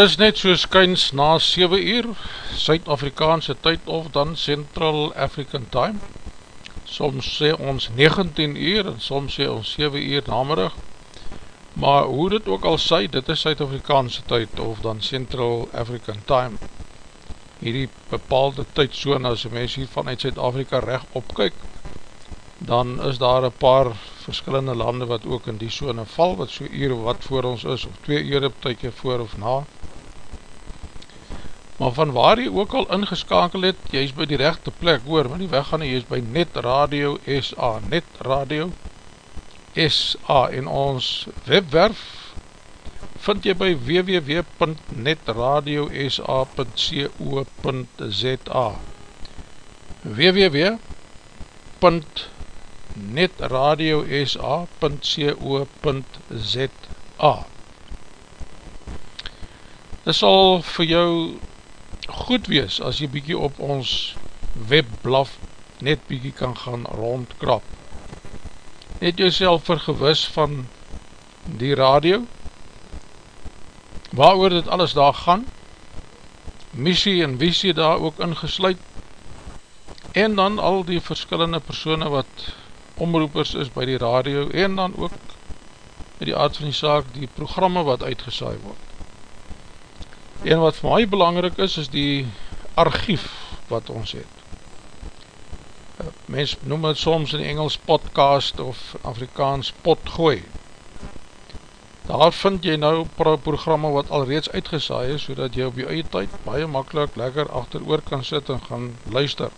is net so skyns na 7 uur, Suid-Afrikaanse tyd of dan Central African Time. Soms sê ons 19 uur en soms sê ons 7 uur namiddag. Maar hoe dit ook al sê, dit is Suid-Afrikaanse tyd of dan Central African Time. Hierdie bepaalde tydzone, as die mens hier vanuit Suid-Afrika recht opkyk, dan is daar een paar verskillende lande wat ook in die zone val, wat so uur wat voor ons is, of twee uur op tydje voor of na. Maar van waar jy ook al ingeskakel het, jy is by die rechte plek hoor, maar die weg gaan jy is by Net Radio SA, Net Radio SA, en ons webwerf vind jy by www.netradiosa.co.za www.netradiosa.co.za netradiosa.co.za Dit sal vir jou goed wees as jy bykie op ons webblaf net bykie kan gaan rondkrap. Net jouself vergewis van die radio, waar oor dit alles daar gaan, missie en visie daar ook ingesluid, en dan al die verskillende persone wat omroepers is by die radio en dan ook met die aard van die saak die programme wat uitgesaai word. En wat vir my belangrijk is, is die archief wat ons het. Mens noem het soms in Engels podcast of Afrikaans potgooi. Daar vind jy nou programme wat al reeds uitgesaai is, so dat jy op jy eie tyd baie makkelijk lekker achter oor kan sit en gaan luister.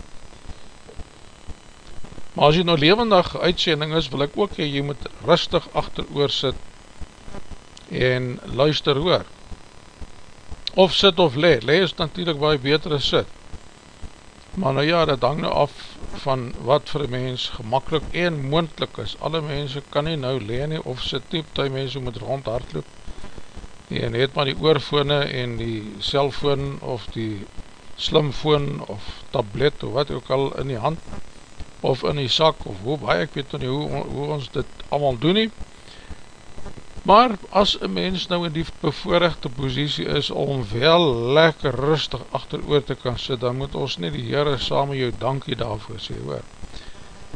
Maar as jy nou levendig uitsending is, wil ek ook jy moet rustig achter oor sit en luister hoor. Of sit of le, le is natuurlijk waar jy beter is sit. Maar nou ja, dat hang nou af van wat vir mens gemakkelijk en moendlik is. Alle mense kan nie nou le nie of sit nie, die mense moet rond hardloop. En het maar die oorfone en die cellfoon of die slimfoon of tablet of wat ook al in die hand of in die sak of hoe baie, ek weet nie hoe, hoe ons dit allemaal doen nie. Maar as een mens nou in die bevoorrechte posiesie is om wel lekker rustig achter oor te kan sit, dan moet ons nie die Heere saam met jou dankie daarvoor sê hoor.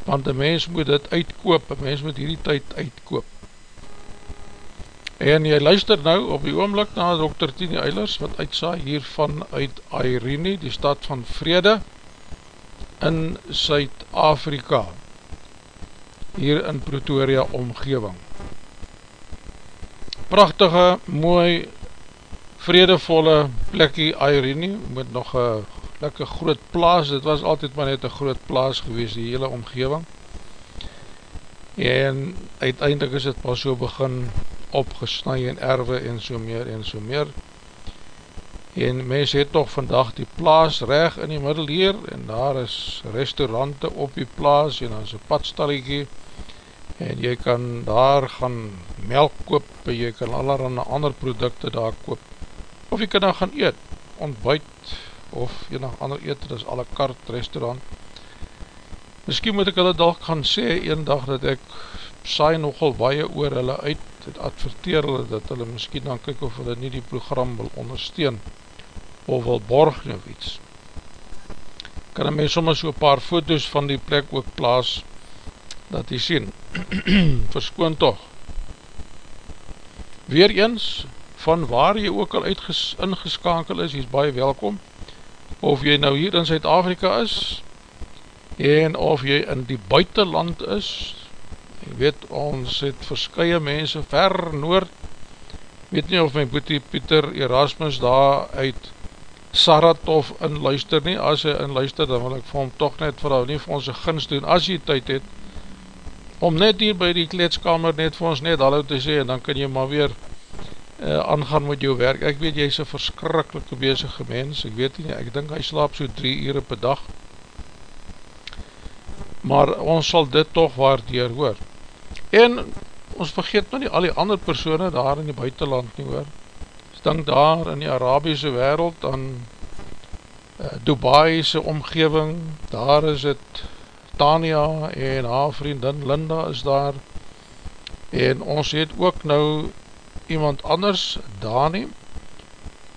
Want een mens moet dit uitkoop, een mens moet hierdie tyd uitkoop. En jy luister nou op die oomlik na Dr. Tini Eilers wat uitsa hiervan uit Airene, die stad van Vrede in Suid-Afrika hier in Pretoria omgeving. Prachtige, mooi, vredevolle plekkie Airene, met nog een lekker groot plaas, dit was altyd maar net een groot plaas gewees, die hele omgeving. En uiteindelik is het pas so begin opgesnui en erwe en so meer en so meer. En mens het toch vandag die plaas reg in die middel hier. En daar is restaurante op die plaas en dan is een padstaliekie en jy kan daar gaan melk koop en jy kan allerhande ander producte daar koop. Of jy kan dan gaan eet, ontbuit of nog ander eet, dit is alle kart restaurant. Misschien moet ek hulle dag gaan sê, een dag dat ek saai nogal baie oor hulle uit het adverteer hulle dat hulle miskien dan kyk of hulle nie die program wil ondersteun of wil borg of iets. Kan een mens soms so paar foto's van die plek ook plaas dat jy sien. Verskoon toch. Weer eens, van waar jy ook al ingeskakel is, jy is baie welkom. Of jy nou hier in Zuid-Afrika is, en of jy in die buitenland is, Ek weet, ons het verskye mense ver noord, weet nie of my boete Pieter Erasmus daar uit Saratov inluister nie, as hy inluister, dan wil ek vir hom toch net vir hom nie vir ons een gunst doen, as jy tyd het, om net hier by die kleedskamer net vir ons net hallo te sê, en dan kan jy maar weer uh, aangaan met jou werk, ek weet jy is een verskrikkelike bezige mens, ek weet nie, ek dink hy slaap so drie ure per dag, maar ons sal dit toch waardeer hoor, En ons vergeet nou nie al die ander persone daar in die buitenland nie hoor. Stink daar in die Arabiese wereld aan uh, Dubai'se omgeving, daar is het Tania en haar vriendin Linda is daar. En ons het ook nou iemand anders, Dani,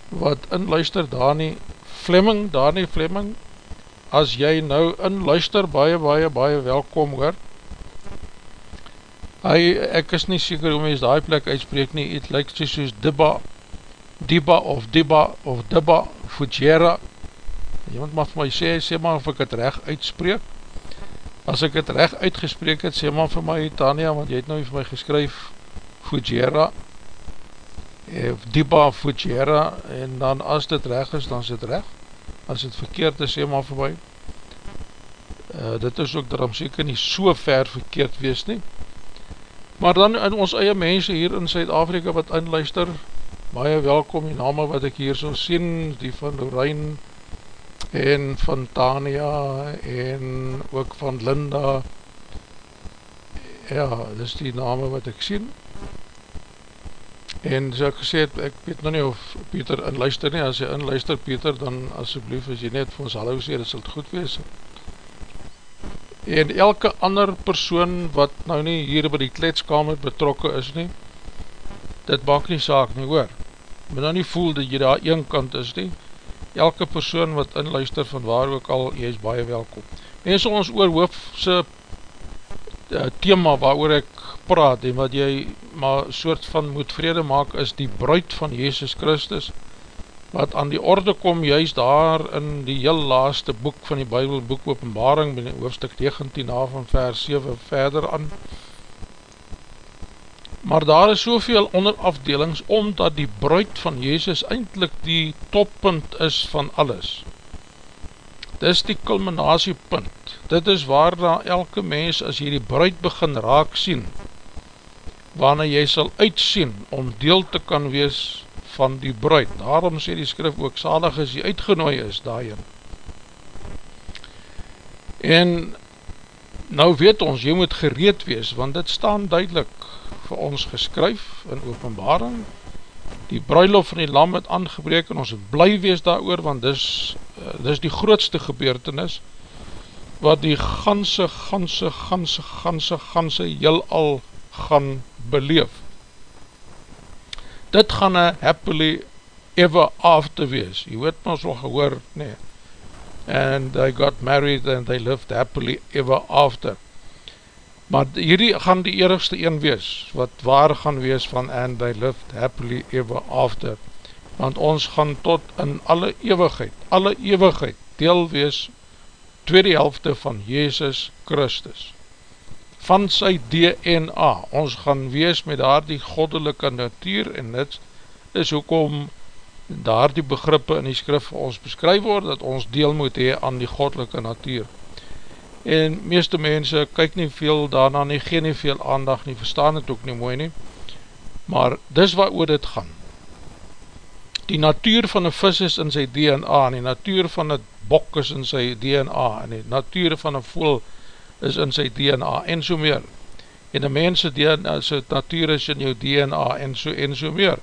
wat inluister, Dani Fleming, Dani Fleming, as jy nou inluister, baie, baie, baie welkom hoor, Hy, ek is nie seker hoe mens die plek uitspreek nie, het lyk soos Dibba, Dibba of Dibba of Dibba, Fujera, iemand mag vir my sê, sê maar of ek het recht uitspreek, as ek het recht uitgespreek het, sê maar vir my Tania, want jy het nou vir my geskryf, Fujera, of Dibba Fujera, en dan as dit recht is, dan is dit recht, as dit verkeerd is, sê maar vir my, uh, dit is ook daarom seker nie so ver verkeerd wees nie, Maar dan in ons eie mense hier in Suid-Afrika wat inluister, baie welkom die name wat ek hier so sien, die van Lorraine en van Tania en ook van Linda. Ja, dis die name wat ek sien. En so ek gesê het, ek weet nou nie of Pieter inluister nie, as jy inluister Pieter, dan asjeblief as jy net vir ons hallo sê, dit sal goed wees en elke ander persoon wat nou nie hier by die kletskamer betrokke is nie, dit maak nie saak nie hoor, maar nou nie voel dat jy daar een kant is nie, elke persoon wat inluister van waar ook al, jy is baie welkom. Mense ons oor hoofse uh, thema waar oor ek praat en wat jy maar soort van moet vrede maak is die bruid van Jezus Christus, wat aan die orde kom juist daar in die heel laaste boek van die Bijbel, boek openbaring, in hoofdstuk 19 af van vers 7 verder aan. Maar daar is soveel onderafdelings, omdat die bruid van Jezus eindelijk die toppunt is van alles. Dit is die culminatiepunt. dit is waarna elke mens as jy die bruid begin raak sien, waarna jy sal uitsien om deel te kan wees van die bruid. Daarom sê die skrif ook salig as jy uitgenooi is daarin. En nou weet ons, jy moet gereed wees, want dit staan duidelik vir ons geskryf in openbaring, die bruiloft van die lam het aangebreek en ons het bly wees daar oor, want dis, uh, dis die grootste gebeurtenis, wat die ganse, ganse, ganse, ganse, ganse heel al gaan beleef. Dit gaan een happily ever after wees. Jy weet ons al gehoor, nee. And they got married and they lived happily ever after. Maar hierdie gaan die eerigste een wees, wat waar gaan wees van and they lived happily ever after. Want ons gaan tot in alle eeuwigheid, alle eeuwigheid deel wees tweede helfte van Jezus Christus. Van sy DNA, ons gaan wees met daar die goddelike natuur en dit is hoekom daar die begrippe in die skrif vir ons beskryf word, dat ons deel moet hee aan die goddelike natuur. En meeste mense kyk nie veel daarna nie, gee nie veel aandag nie, verstaan het ook nie mooi nie, maar dis wat oor dit gaan. Die natuur van een vis is in sy DNA, en die natuur van een bok is in sy DNA, en die natuur van een voel is in sy DNA, en so meer. En die mense DNA, sy natuur is in jou DNA, en so, en so meer.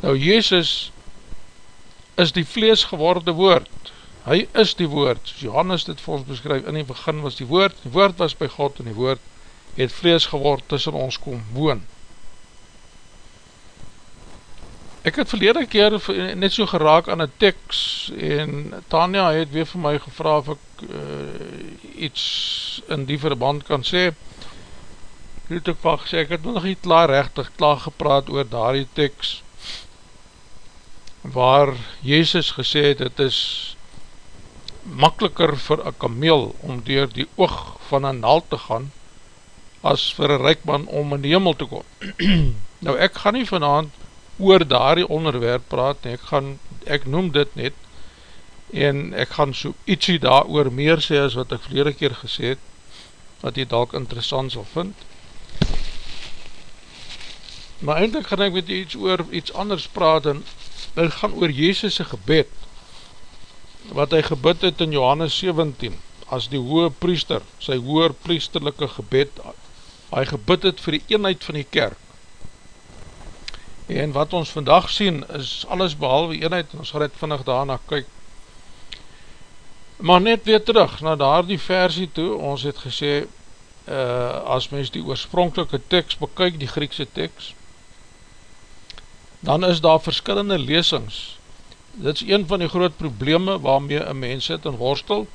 Nou, Jezus is die vlees geworde woord, hy is die woord, soos Johannes dit vir ons beskryf, in die begin was die woord, die woord was by God, en die woord het vlees geword tussen ons kom woon. Ek het verlede keer net so geraak aan een tekst en Tanja het weer vir my gevra of ek uh, iets in die verband kan sê. Ek het ook van gesê, ek het nog nie klaar rechtig klaar gepraat oor daar die tekst waar Jezus gesê het, het is makkeliker vir een kameel om door die oog van een naal te gaan as vir een reikman om in die hemel te kom. nou ek gaan nie vanavond oor daar die onderwerp praat, en ek, gaan, ek noem dit net, en ek gaan so ietsie daar oor meer sê as wat ek vlere keer gesê het, wat jy dalk interessant sal vind. Maar eindelijk gaan ek met jy iets oor iets anders praat, en dit gaan oor Jezus' gebed, wat hy gebid het in Johannes 17, as die hoge priester, sy hoge priesterlijke gebed, hy gebid het vir die eenheid van die kerk, En wat ons vandag sien is alles behalwe eenheid en ons gaan net vinnig daarna kyk. Maar net weer terug na daar die versie toe, ons het gesê, uh, as mens die oorspronkelike tekst bekyk, die Griekse tekst, dan is daar verskillende lesings. Dit is een van die groot probleme waarmee een mens het in worstel.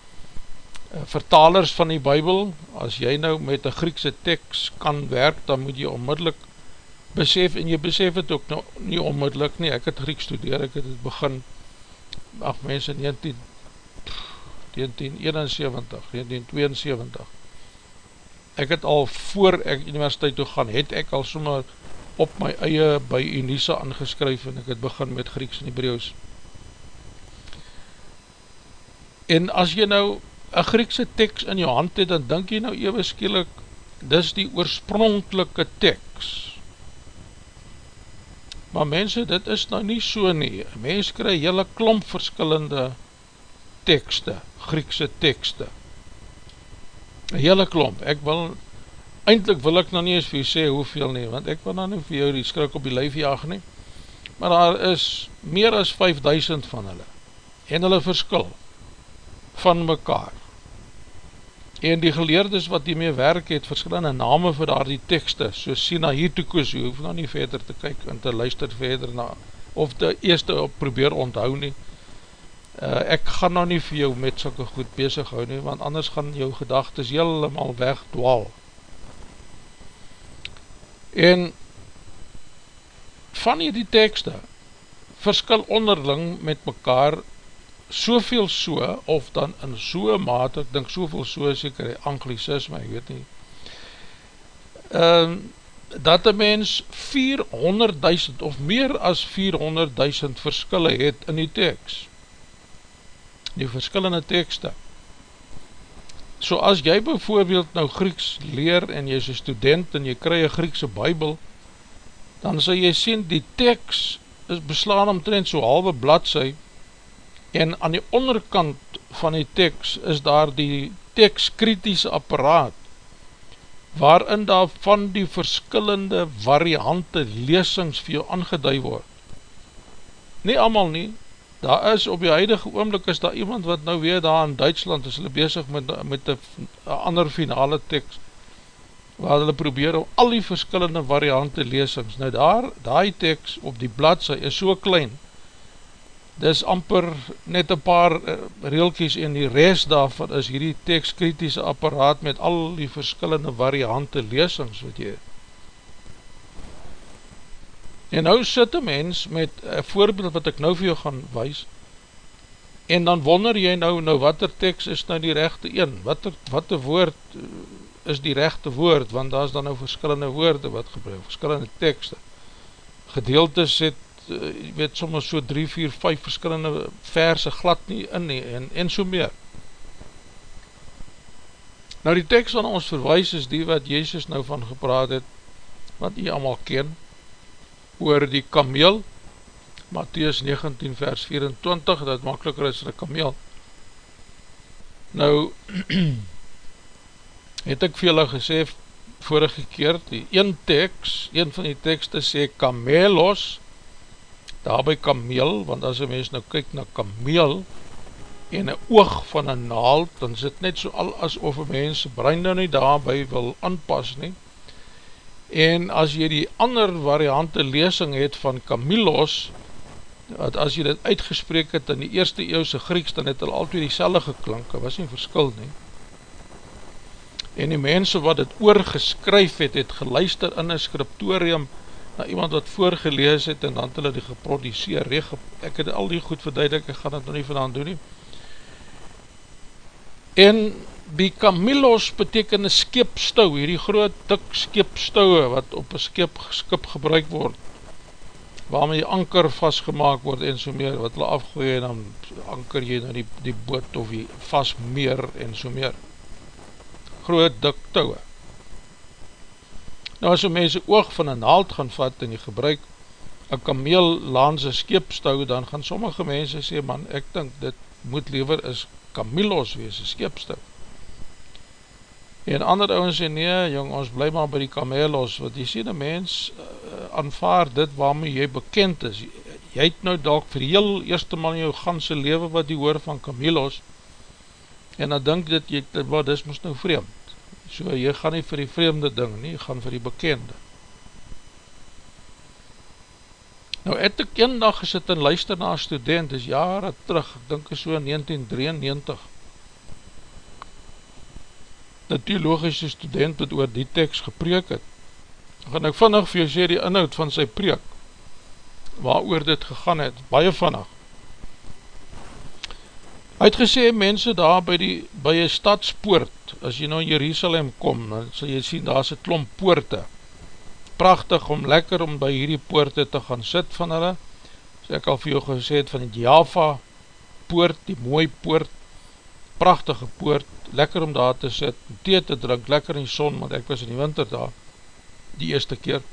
Uh, vertalers van die bybel, as jy nou met die Griekse tekst kan werk, dan moet jy onmiddellik besef, en jy besef het ook nou nie onmiddellik nie, ek het Griek studeer, ek het het begin, ach mense, 19, 1971, 1972, ek het al voor ek universiteit toe gaan, het ek al sommer op my eie by Unisa aangeskryf, en ek het begin met Grieks en Hebraeus. En as jy nou een Griekse tekst in jou hand het, dan denk jy nou ewe skielik, dis die oorspronkelike tekst, Maar mense, dit is nou nie so nie. Mens krij hele klomp verskillende tekste, Griekse tekste. Hele klomp. Ek wil, eindelijk wil ek nou nie eens vir jy sê hoeveel nie, want ek wil nou nie vir jou die skrik op die lijf jaag nie. Maar daar is meer as 5000 van hulle. En hulle verskil van mekaar en die geleerdes wat die mee werk het, verskillende name vir daar die tekste, so Sinahitukus, jy hoef nou nie verder te kyk en te luister verder na, of die eerste probeer onthou nie, uh, ek gaan nou nie vir jou met soke goed bezig hou nie, want anders gaan jou gedagtes helemaal wegdwaal. En van die tekste verskil onderling met mekaar soveel so, of dan in so mate, ek dink soveel so, seker die anglicisme, ek weet nie, um, dat een mens 400.000 of meer as 400.000 verskille het in die tekst, die verskillende tekste. So as jy bijvoorbeeld nou Grieks leer en jy is een student en jy krij een Griekse bybel, dan sal jy sien die tekst is beslaan omtrent so halwe bladse en aan die onderkant van die tekst is daar die tekstkritische apparaat waarin daar van die verskillende variante lesings vir jou aangeduid word. Nie allemaal nie, daar is op die huidige oomlik is daar iemand wat nou weer daar in Duitsland is hulle bezig met, met die ander finale tekst waar hulle probeer om al die verskillende variante lesings. Nou daar, die tekst op die bladse is so klein, dis amper net een paar uh, reelkies en die rest daarvan is hierdie tekstkritische apparaat met al die verskillende variante lesings wat jy en nou sit een mens met een voorbeeld wat ek nou vir jou gaan wees en dan wonder jy nou nou wat er tekst is nou die rechte een? Wat er, wat er woord eh, is die rechte woord? Want daar is dan nou verskillende woorde wat gebruik verskillende tekste. Gedeeltes het uh, weet soms so 3, 4, 5 verskillende verse glad nie in nie en, en so meer. Nou die tekst van ons verwijs is die wat Jezus nou van gepraat het, wat jy allemaal ken, oor die kameel, Matthäus 19 vers 24, dat makkeliker is die kameel. Nou, het ek vir julle gesê, vorige keer, die een tekst, een van die tekste sê kamelos, daar by kameel, want as een mens nou kyk na kameel, en een oog van een naald, dan sit net so al asof een mens brein nou nie daarby wil aanpas nie, en as jy die ander variante lesing het van Camillus, wat as jy dit uitgespreek het in die eerste eeuwse Grieks, dan het hulle altyd die selle geklanke, was nie verskil nie. En die mense wat het oorgeskryf het, het geluister in een scriptorium, na iemand wat voorgelees het en dan het hulle die geproduceer, ek het al die goed verduidelik, ek gaan het nog nie vandaan doen nie. En die Camillos beteken een skipstouw, hierdie groot dik skipstouwe wat op een skip, skip gebruik word, waarmee die anker vastgemaak word en so meer, wat hulle afgooi en dan anker jy na die, die boot of die vastmeer en so meer. Groot dik touwe. Nou as een mens oog van een naald gaan vat en die gebruik een kameel laanse skeepstou, dan gaan sommige mense sê, man, ek dink dit moet liever is kamelos wees, een skeepstou. En ander ouwens sê, nee, jong, ons bly maar by die kamelos, want jy sê, die mens uh, aanvaard dit waarmee jy bekend is. Jy het nou dalk vir heel eerste man in jou ganse leven wat jy hoor van kamelos, en dan dink dit, jy, wat is moest nou vreemd. So jy gaan nie vir die vreemde ding nie, jy gaan vir die bekende. Nou het ek een dag gesit en luister na student, is jare terug, ek dink is so in 1993, die theologische student het oor die tekst gepreek het. Gaan ek vannig vir jou sê die inhoud van sy preek, waar dit gegaan het, baie vannig. Hy het gesê, mense daar by die, by die stadspoort, as jy nou in Jerusalem kom, dan sal jy sien, daar is een klomp poorte, prachtig om lekker om by hierdie poorte te gaan sit van hulle, so ek al vir jou gesê het van die Java poort, die mooi poort, prachtige poort, lekker om daar te sit, thee te drink, lekker in die son, want ek was in die winter daar, die eerste keer,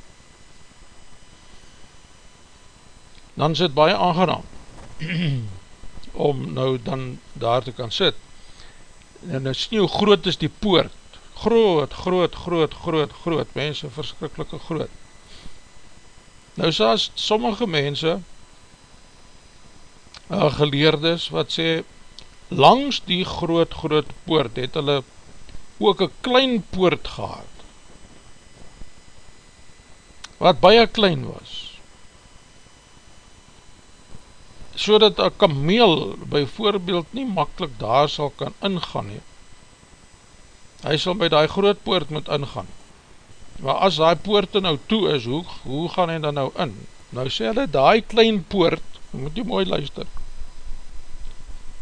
dan sit baie aangenaam, om nou dan daar te kan sit, en nou hoe groot is die poort, groot, groot, groot, groot, groot, mense verskrikkelike groot. Nou saas sommige mense, uh, geleerdes, wat sê, langs die groot, groot poort, het hulle ook een klein poort gehad, wat baie klein was, so dat een kameel by voorbeeld nie makkelijk daar sal kan ingaan nie. Hy sal by die groot poort moet ingaan. Maar as die poorte nou toe is, hoe, hoe gaan hy dan nou in? Nou sê hulle, die klein poort, moet jy mooi luister,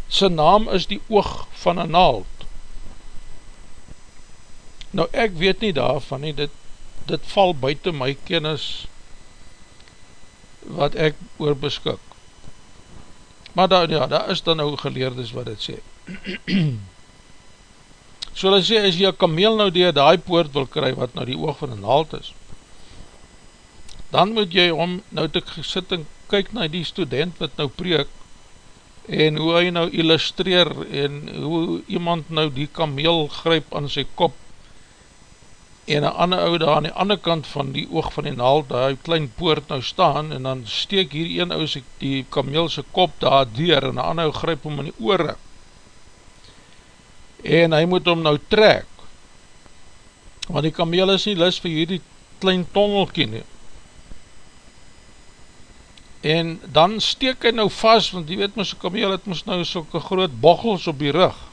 sy naam is die oog van een naald. Nou ek weet nie daarvan nie, dit, dit val buiten my kennis wat ek oor beskik. Maar daar, ja, daar is dan nou geleerdes wat het sê. So hulle sê, as jy een kameel nou die die poort wil kry, wat nou die oog van een haalt is, dan moet jy om nou te sit en kyk na die student wat nou preek, en hoe hy nou illustreer, en hoe iemand nou die kameel gryp aan sy kop, en een ander oude daar aan die ander kant van die oog van die naal, daar die klein poort nou staan, en dan steek hier een oude die kameelse kop daar deur, en een ander oude gryp om in die oore, en hy moet hom nou trek, want die kameel is nie lis vir hierdie klein tongelkie nie, en dan steek hy nou vast, want die weet my so kameel het mis nou soke groot bochels op die rug,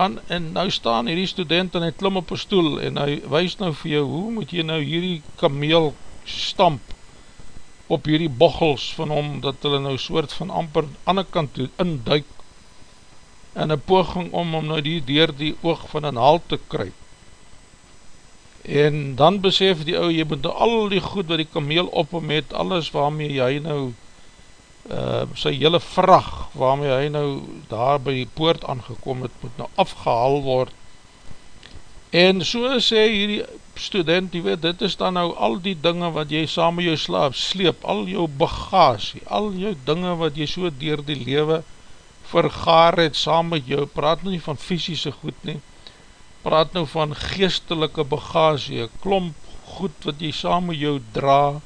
Man, en nou staan hierdie student en hy klim op een stoel en hy wees nou vir jou, hoe moet jy nou hierdie kameel stamp op hierdie bochels van hom, dat hulle nou soort van amper ander kant toe induik en een poging om om nou die deur die oog van een haal te kry. En dan besef die ou, jy moet nou al die goed wat die kameel op hom het, alles waarmee jy nou uh, sy hele vrag waarmee hy nou daar by die poort aangekom het, moet nou afgehaal word. En so sê hierdie student, die weet, dit is dan nou al die dinge wat jy saam met jou slaap sleep, al jou bagasie, al jou dinge wat jy so dier die lewe vergaar het saam met jou, praat nou nie van fysische goed nie, praat nou van geestelike bagasie, klomp goed wat jy saam met jou draag,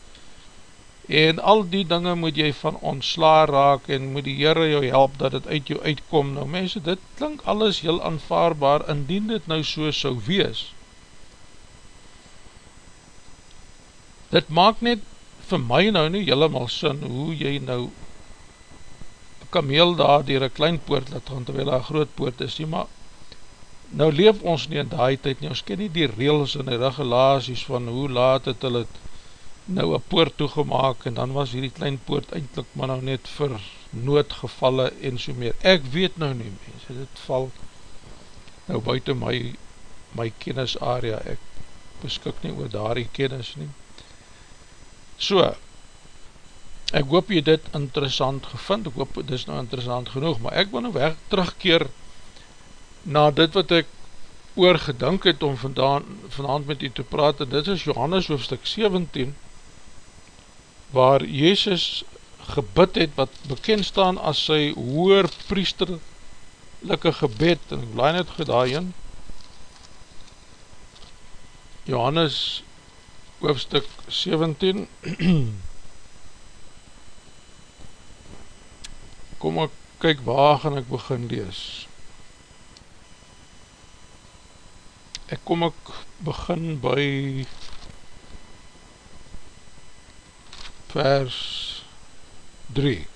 en al die dinge moet jy van ontsla raak en moet die Heere jou help dat het uit jou uitkom. Nou mense, dit klink alles heel aanvaarbaar indien dit nou so sou wees. Dit maak net vir my nou nie helemaal sin hoe jy nou kameel daar dier een klein poort laat gaan terwijl daar een groot poort is nie, maar nou leef ons nie in die tijd nie, ons ken nie die reels en die regulaties van hoe laat het hulle het nou een poort toegemaak en dan was hierdie klein poort eindelijk maar nou net vir noodgevalle en so meer. Ek weet nou nie mense, dit val nou buiten my, my kennis area, ek beskik nie oor daar die kennis nie. So, ek hoop jy dit interessant gevind, ek hoop dit is nou interessant genoeg, maar ek wil nou weg terugkeer na dit wat ek oorgedink het om vandaan, vanavond met u te praat, en dit is Johannes hoofdstuk 17, waar Jezus gebid het, wat bekend staan as sy hoer priesterlijke gebed, en ek blaai net gedaai in, Johannes hoofstuk 17, kom ek kyk waar gaan ek begin lees, ek kom ek begin by vers 3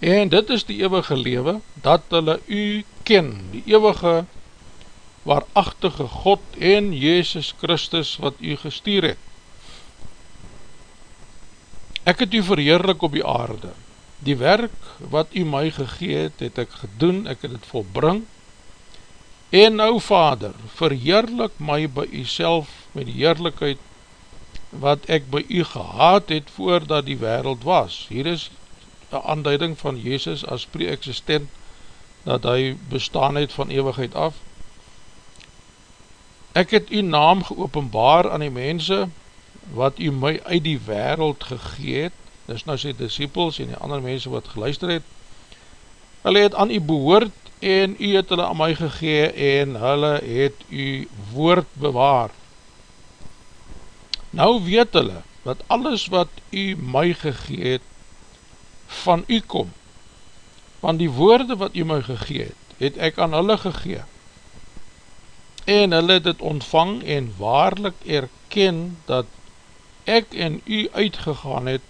En dit is die eeuwige lewe, dat hulle u ken, die eeuwige waarachtige God en Jezus Christus wat u gestuur het. Ek het u verheerlik op die aarde, die werk wat u my gegeet, het ek gedoen, ek het het volbring, en nou vader, verheerlik my by u met die heerlijkheid wat ek by u gehad het voordat die wereld was. Hier is een aanduiding van Jezus as pre-existent, dat hy bestaan het van eeuwigheid af. Ek het u naam geopenbaar aan die mense, wat u my uit die wereld gegeet, dis nou sy disciples en die ander mense wat geluister het, hulle het aan u behoort en u het hulle aan my gegee en hulle het u woord bewaar. Nou weet hulle, dat alles wat u my gegeet, van u kom, van die woorde wat u my gegeet, het ek aan hulle gegee, en hulle het het ontvang en waarlik erken, dat ek en u uitgegaan het,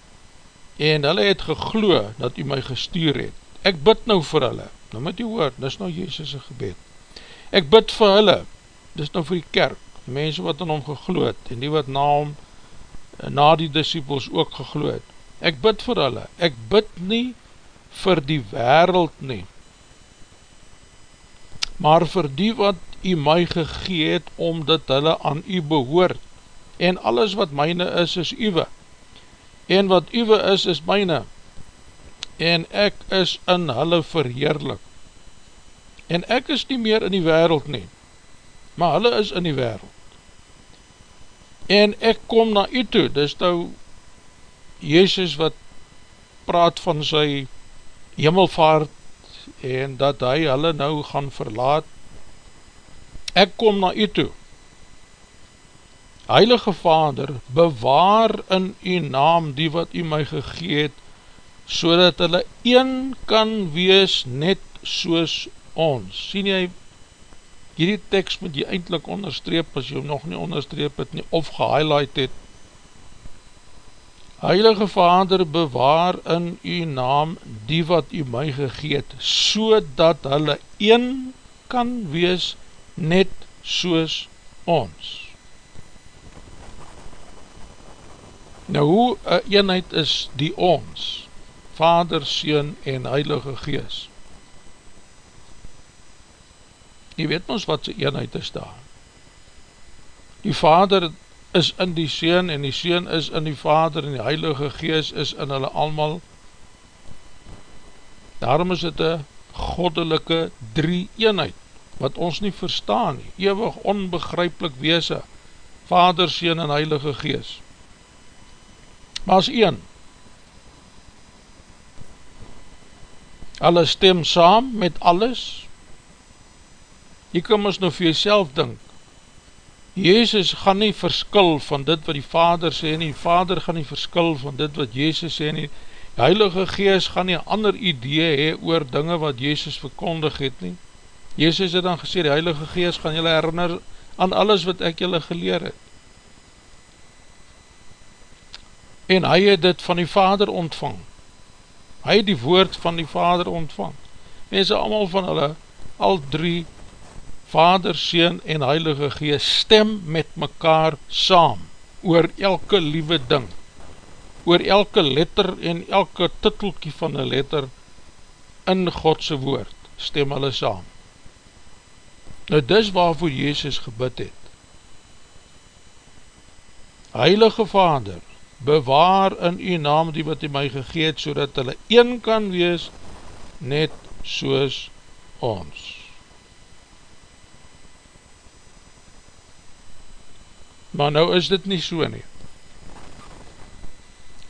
en hulle het gegloe, dat u my gestuur het, ek bid nou vir hulle, nou met die woord, dis nou Jezus' gebed, ek bid vir hulle, dis nou vir die kerk, mense wat in hom gegloed, en die wat na hom, na die disciples ook gegloed. Ek bid vir hulle, ek bid nie vir die wereld nie, maar vir die wat u my gegeet, omdat hulle aan u behoort, en alles wat myne is, is uwe, en wat uwe is, is myne, en ek is in hulle verheerlik, en ek is nie meer in die wereld nie, maar hulle is in die wereld. En ek kom na u toe, dis nou Jezus wat praat van sy hemelvaart en dat hy hulle nou gaan verlaat. Ek kom na u toe. Heilige Vader, bewaar in u naam die wat u my gegeet, so dat hulle een kan wees net soos ons. Sien jy, hierdie tekst moet jy eindelijk onderstreep, as jy hom nog nie onderstreep het nie, of gehighlight het. Heilige Vader, bewaar in u naam die wat u my gegeet, so dat hulle een kan wees net soos ons. Nou hoe een eenheid is die ons? Vader, Seen en Heilige Gees. Jy weet ons wat sy eenheid is daar. Die Vader is in die Seen en die Seen is in die Vader en die Heilige Gees is in hulle allemaal. Daarom is het een goddelike drie eenheid, wat ons nie verstaan nie, ewig onbegryplik weese, Vader, Seen en Heilige Gees. Maar as een, Hulle stem saam met alles. Jy kan ons nou vir jyself dink. Jezus gaan nie verskil van dit wat die Vader sê nie. Die Vader gaan nie verskil van dit wat Jezus sê nie. Die Heilige Gees gaan nie ander idee hee oor dinge wat Jezus verkondig het nie. Jezus het dan gesê, die Heilige Gees gaan jylle herinner aan alles wat ek jylle geleer het. En hy het dit van die Vader ontvang hy het die woord van die vader ontvang, mense allemaal van hulle, al drie, vader, seen en heilige geest, stem met mekaar saam, oor elke liewe ding, oor elke letter en elke titelkie van een letter, in Godse woord, stem hulle saam. Nou dis waarvoor Jezus gebid het. Heilige Vader, bewaar in u naam die wat u my gegeet, so dat hulle een kan wees, net soos ons. Maar nou is dit nie so nie.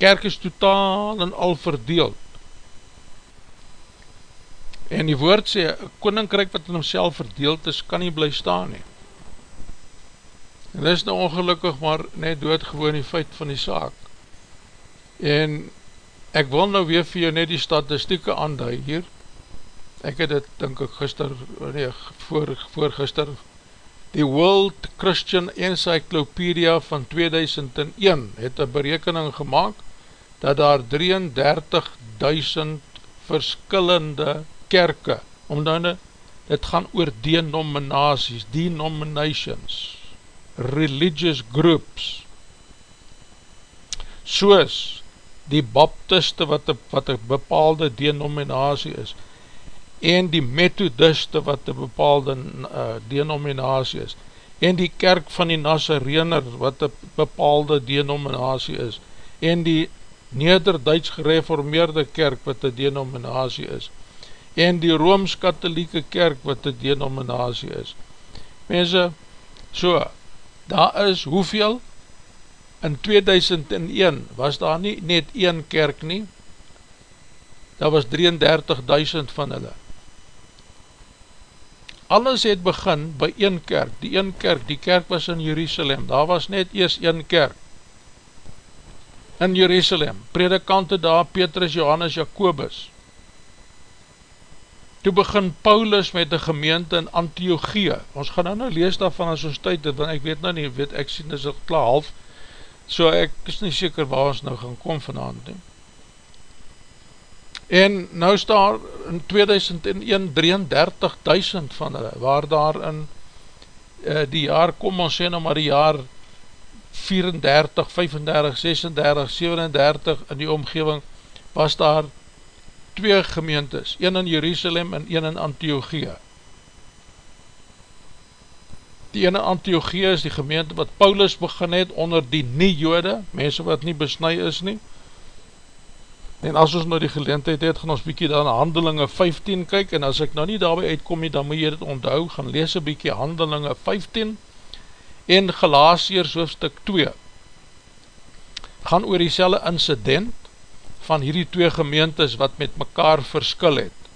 Kerk is totaal en al verdeeld. En die woord sê, koninkryk wat in homself verdeeld is, kan nie bly staan nie. En dit is nou ongelukkig maar net doodgewoon die feit van die saak. En ek wil nou weer vir jou net die statistieke aandui hier. Ek het dit, denk ek, gister, nee, voor, voor gister, die World Christian Encyclopedia van 2001 het een berekening gemaakt dat daar 33.000 verskillende kerke, omdat nou dit gaan oor denominaties, denominations, religious groups, soos die baptiste wat een, wat een bepaalde denominatie is, en die methodiste wat een bepaalde uh, denominatie is, en die kerk van die Nazarener wat een bepaalde denominatie is, en die Neder-Duits gereformeerde kerk wat een denominatie is, en die Rooms-Katholieke kerk wat een denominatie is. Mense, so, daar is hoeveel? In 2001 was daar nie net een kerk nie, daar was 33.000 van hulle. Alles het begin by een kerk, die een kerk, die kerk was in Jerusalem, daar was net eers een kerk. In Jerusalem, predikante daar, Petrus, Johannes, Jacobus, Toe begin Paulus met die gemeente in Antiochie. Ons gaan nou nou lees daarvan as ons tyd het, want ek weet nou nie, weet, ek sien is het klaar half, so ek is nie seker waar ons nou gaan kom vanavond nie. En nou is daar in 2001 33.000 van hulle, waar daar in uh, die jaar, kom ons sê nou maar die jaar 34, 35, 36, 37 in die omgeving, was daar twee gemeentes, een in Jerusalem en een in Antiochie. Die ene Antiochie is die gemeente wat Paulus begin het onder die nie jode, mense wat nie besnui is nie. En as ons nou die geleentheid het, gaan ons bykie dan handelinge 15 kyk, en as ek nou nie daarby uitkom nie, dan moet jy dit onthou, gaan lees een bykie handelinge 15, en Galatiers hoofdstuk 2, gaan oor die selle incident, van hierdie twee gemeentes, wat met mekaar verskil het,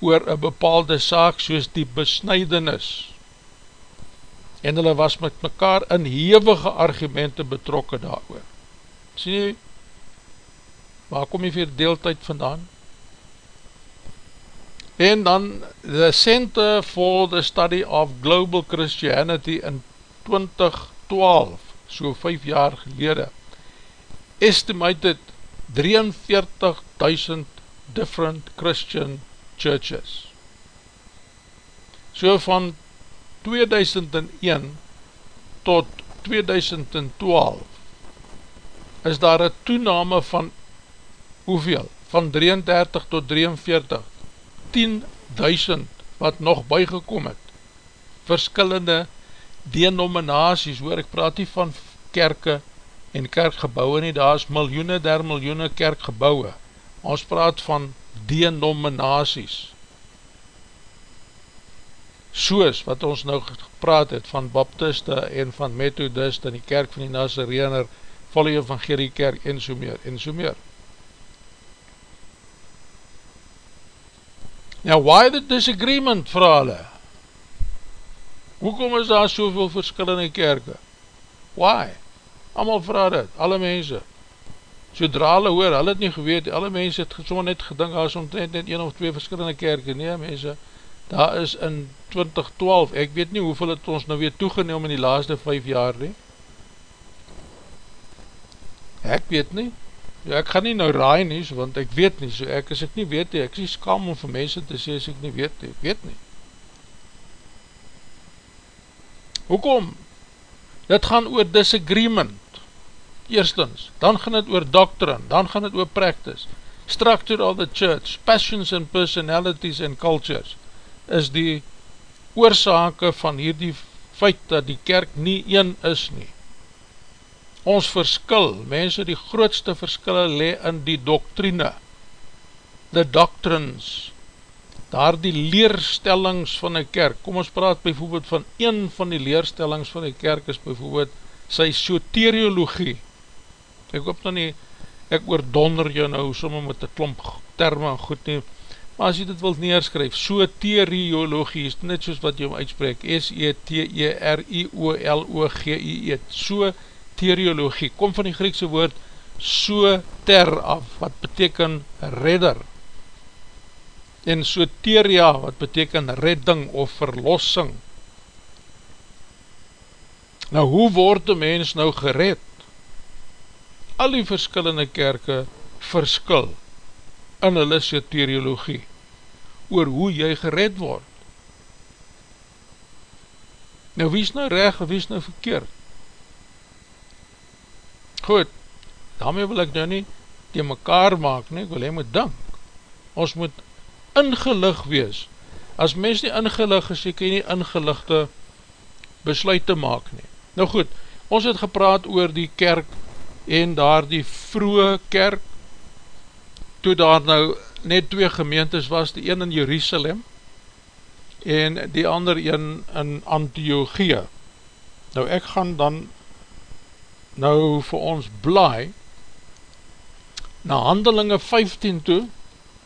oor een bepaalde saak, soos die besnijdenis, en hulle was met mekaar in hevige argumente betrokken daar oor. Sien jy, waar kom jy vir deeltijd vandaan? En dan, the Center for the Study of Global Christianity in 2012, so 5 jaar gelede, estimated 43.000 different Christian churches. So van 2001 tot 2012 is daar een toename van hoeveel? Van 33 tot 43 10.000 wat nog bygekom het. Verskillende denominaties hoor ek praat nie van kerke en kerkgebouwe nie daar is miljoene der miljoene kerkgebouwe. Ons praat van denominaties. Soos wat ons nou gepraat het van baptiste en van methodist en die kerk van die Nazarener volle evangelie kerk en so meer en so meer Now why the disagreement vraag hulle? Hoekom is daar soveel verskillende kerke? Why? Allemaal vraag dit, alle mense. Zodra hulle hoor, hulle het nie geweet, alle mense het so net gedink, as omtrent net een of twee verskillende kerke, nee mense, daar is in 2012, ek weet nie hoeveel het ons nou weer toegeneem in die laaste 5 jaar nie. Ek weet nie, Ja, ek gaan nie nou raai nie, so, want ek weet nie, so ek as ek nie weet nie, ek is skam om vir mense te sê as ek nie weet nie, ek weet nie. Hoekom? Dit gaan oor disagreement, eerstens, dan gaan het oor doctrine, dan gaan het oor practice, structure of the church, passions and personalities and cultures, is die oorzake van hierdie feit dat die kerk nie een is nie ons verskil, mense die grootste verskille le in die doktrine, the doctrines, daar die leerstellings van die kerk, kom ons praat bijvoorbeeld van een van die leerstellings van die kerk is bijvoorbeeld sy soteriologie, ek hoop nou nie, ek oordonder jou nou somme met die klomp termen goed nie, maar as jy dit wil neerskryf, soteriologie is net soos wat jy om uitspreek, S-E-T-E-R-I-O-L-O-G-I-E, soteriologie, soteriologie, kom van die Griekse woord soter af, wat beteken redder, en soteria, wat beteken redding of verlossing. Nou, hoe word die mens nou gered? Al die verskillende kerke verskil in hulle soteriologie, oor hoe jy gered word. Nou, wie is nou reg, wie is nou verkeerd? Goed, daarmee wil ek nou nie die mekaar maak nie, ek wil hy moet dank. Ons moet ingelig wees. As mens nie ingelig is, ek kan nie ingeligde besluit te maak nie. Nou goed, ons het gepraat oor die kerk en daar die vroege kerk, toe daar nou net twee gemeentes was, die een in Jerusalem en die ander een in Antiochia. Nou ek gaan dan nou vir ons blaai na handelinge 15 toe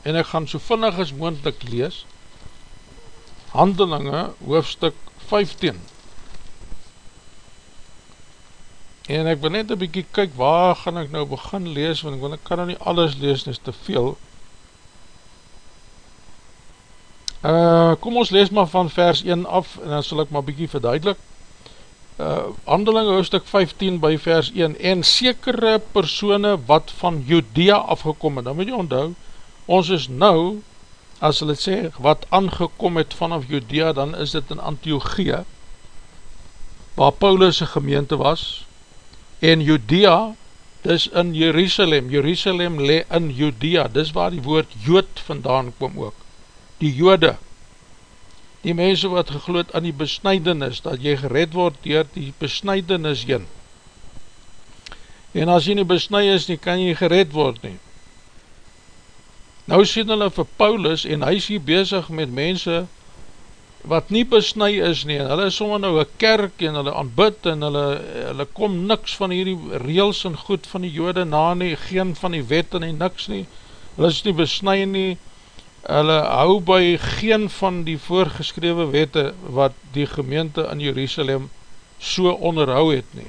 en ek gaan so vinnig as moendlik lees. Handelinge hoofstuk 15 en ek wil net een bykie kyk waar gaan ek nou begin lees want ek, wil, ek kan nou nie alles lees, dit is te veel. Uh, kom ons lees maar van vers 1 af en dan sal ek maar bykie verduidelik uh, handeling hoofdstuk 15 by vers 1 en sekere persone wat van Judea afgekom het, dan moet jy onthou ons is nou as hulle sê wat aangekom het vanaf Judea dan is dit in Antiochia waar Paulus' gemeente was. En Judea dis in Jerusalem. Jerusalem le in Judea. Dis waar die woord Jood vandaan kom ook. Die Jode die mense wat gegloed aan die besnijdenis, dat jy gered word dier die besnijdenis jyn. En as jy nie besnij is nie, kan jy gered word nie. Nou sien hulle vir Paulus en hy is hier bezig met mense wat nie besnui is nie en hulle is sommer nou een kerk en hulle aanbid en hulle, hulle kom niks van hierdie reels en goed van die jode na nie, geen van die wet en die niks nie, hulle is nie besnui nie, hulle hou by geen van die voorgeskrewe wette wat die gemeente in Jerusalem so onderhou het nie.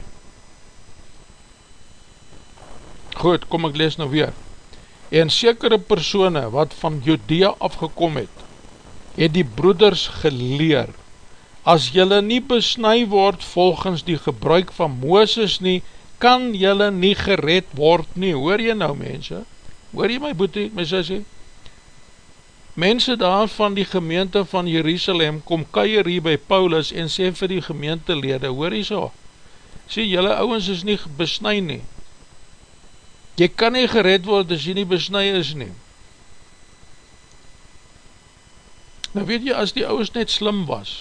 Goed, kom ek lees nou weer. En sekere persone wat van Judea afgekom het, het die broeders geleer, as jylle nie besnui word volgens die gebruik van Mooses nie, kan jylle nie gered word nie. Hoor jy nou mense? Hoor jy my boete, my sissie? Mense daar van die gemeente van Jerusalem kom keier hier by Paulus en sê vir die gemeentelede, hoor jy so? Sê, jylle ouwens is nie besnui nie. Jy kan nie gered word as jy nie besnui is nie. Nou weet jy, as die ouwens net slim was,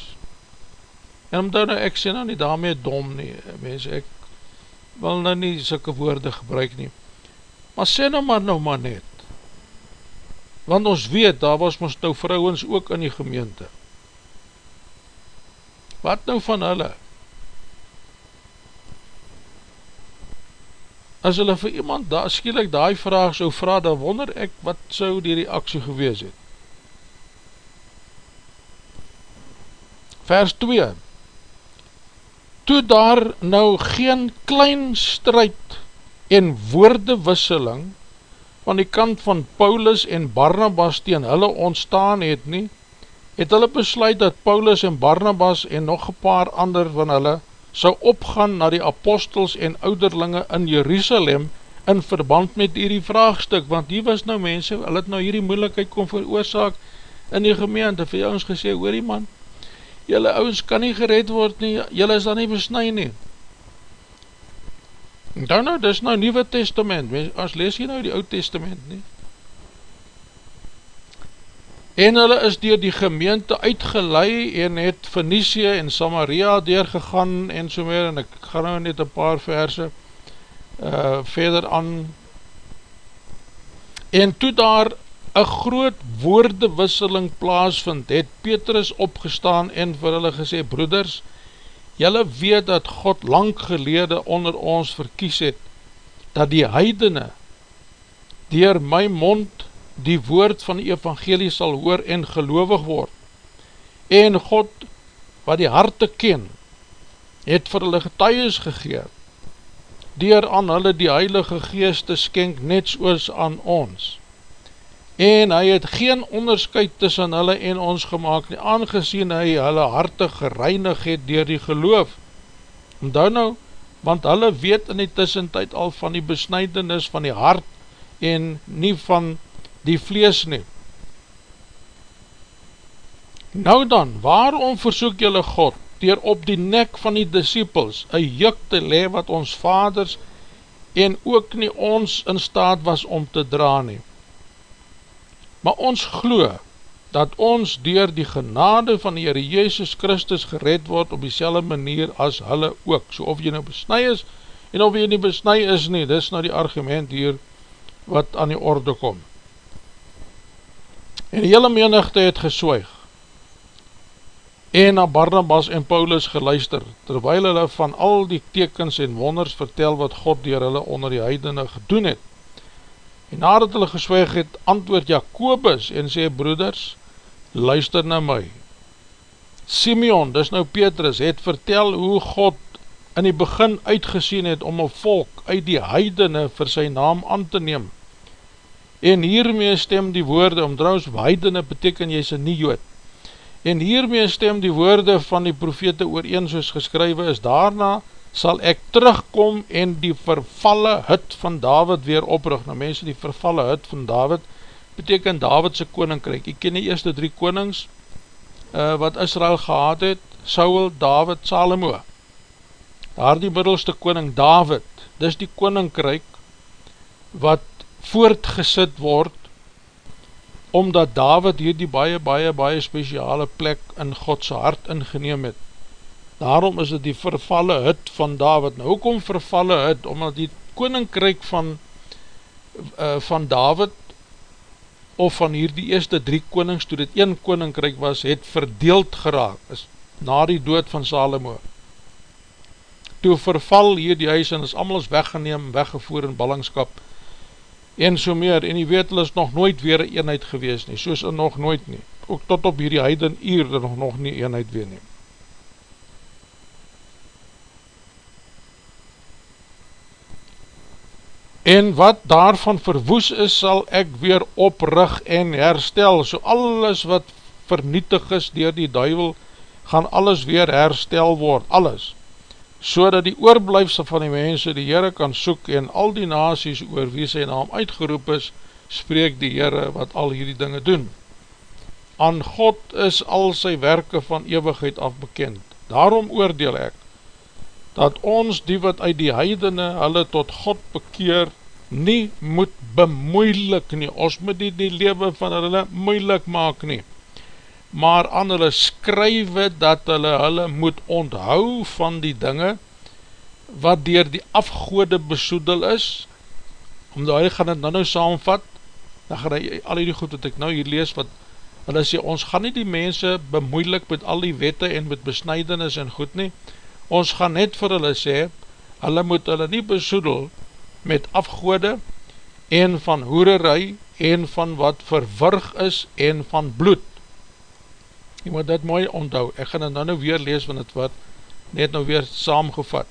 en omdat nou ek sê nou nie daarmee dom nie, mens, ek wil nou nie sulke woorde gebruik nie, maar sê nou maar nou maar net, want ons weet, daar was ons nou vrouwens ook in die gemeente, wat nou van hulle, as hulle vir iemand da, skielik die vraag so vraag, dan wonder ek wat sou die reaksie gewees het. Vers 2 Toe daar nou geen klein strijd en woordewisseling van die kant van Paulus en Barnabas teen hulle ontstaan het nie, het hulle besluit dat Paulus en Barnabas en nog een paar ander van hulle sou opgaan na die apostels en ouderlinge in Jerusalem in verband met hierdie vraagstuk, want die was nou mense, hulle het nou hierdie moeilikheid kon veroorzaak in die gemeente, vir jou ons gesê, hoor die man, jylle ouds kan nie gered word nie, jylle is dan nie besnui nie. Dan nou, dis nou Nieuwe Testament, as lees jy nou die Oud Testament nie, en hulle is dier die gemeente uitgelei en het Phoenicie en Samaria deurgegaan en so meer en ek ga nou net een paar verse uh, verder aan. En toe daar een groot woordewisseling plaasvind het Petrus opgestaan en vir hulle gesê broeders jylle weet dat God lang gelede onder ons verkies het dat die heidene dier my mond die woord van die evangelie sal hoor en gelovig word. En God, wat die harte ken, het vir hulle getuies gegeer, dier aan hulle die heilige geest te skenk net soos aan ons. En hy het geen onderscheid tussen hulle en ons gemaakt nie, aangezien hy hulle harte gereinig het dier die geloof. En dan nou, want hulle weet in die tussentijd al van die besnijdenis van die hart en nie van die vlees neem. Nou dan, waarom versoek jylle God, dier op die nek van die disciples, een juk te le wat ons vaders en ook nie ons in staat was om te dra nie. Maar ons glo, dat ons dier die genade van die Heere Jezus Christus gered word op die manier as hulle ook, so of jy nou besnui is, en of jy nie besnui is nie, dis nou die argument hier, wat aan die orde komt. En die hele menigte het gesweig en na Barnabas en Paulus geluister, terwyl hulle van al die tekens en wonders vertel wat God dier hulle onder die heidene gedoen het. En nadat hulle gesweig het, antwoord Jacobus en sê, broeders, luister na my. Simeon, dis nou Petrus, het vertel hoe God in die begin uitgesien het om een volk uit die heidene vir sy naam aan te neem, en hiermee stem die woorde, om trouwens weidene beteken jy is een nie jood, en hiermee stem die woorde van die profete ooreen soos geskrywe is, daarna sal ek terugkom en die vervalle hut van David weer oprig, nou mense die vervalle hut van David, beteken Davidse koninkryk, ek ken die eerste drie konings, uh, wat Israel gehad het, Saul, David, Salomo, daar die middelste koning David, dis die koninkryk, wat voortgesit word, omdat David hier die baie, baie, baie speciale plek in Godse hart ingeneem het. Daarom is het die vervalle hut van David. Nou, hoekom vervalle hut? Omdat die koninkryk van, uh, van David of van hier die eerste drie konings, toe dit een koninkryk was, het verdeeld geraak, is na die dood van Salomo. Toe verval hier die huis en is allemaal weggeneem, weggevoer in ballingskap, en so meer, en jy weet, hulle is nog nooit weer een eenheid gewees nie, soos nog nooit nie, ook tot op hierdie heiden uur, nog nog nie eenheid weer nie. En wat daarvan verwoes is, sal ek weer oprig en herstel, so alles wat vernietig is dier die duivel, gaan alles weer herstel word, alles so dat die oorblijfse van die mense die Heere kan soek en al die nasies oor wie sy naam uitgeroep is, spreek die Heere wat al hierdie dinge doen. Aan God is al sy werke van eeuwigheid af bekend. Daarom oordeel ek, dat ons die wat uit die heidene hulle tot God bekeer, nie moet bemoeilik nie, ons moet die, die lewe van hulle moeilik maak nie, maar aan hulle skrywe dat hulle hulle moet onthou van die dinge wat dier die afgoede besoedel is, omdat hy gaan het nou nou saamvat, dan gaan hy al die goed wat ek nou hier lees, wat hulle sê, ons gaan nie die mense bemoeilik met al die wette en met besnijdenis en goed nie, ons gaan net vir hulle sê, hulle moet hulle nie besoedel met afgoede en van hoererij en van wat verwurg is en van bloed, jy moet dit mooi onthou, ek gaan dit nou nou weer lees, want het wat net nou weer saamgevat.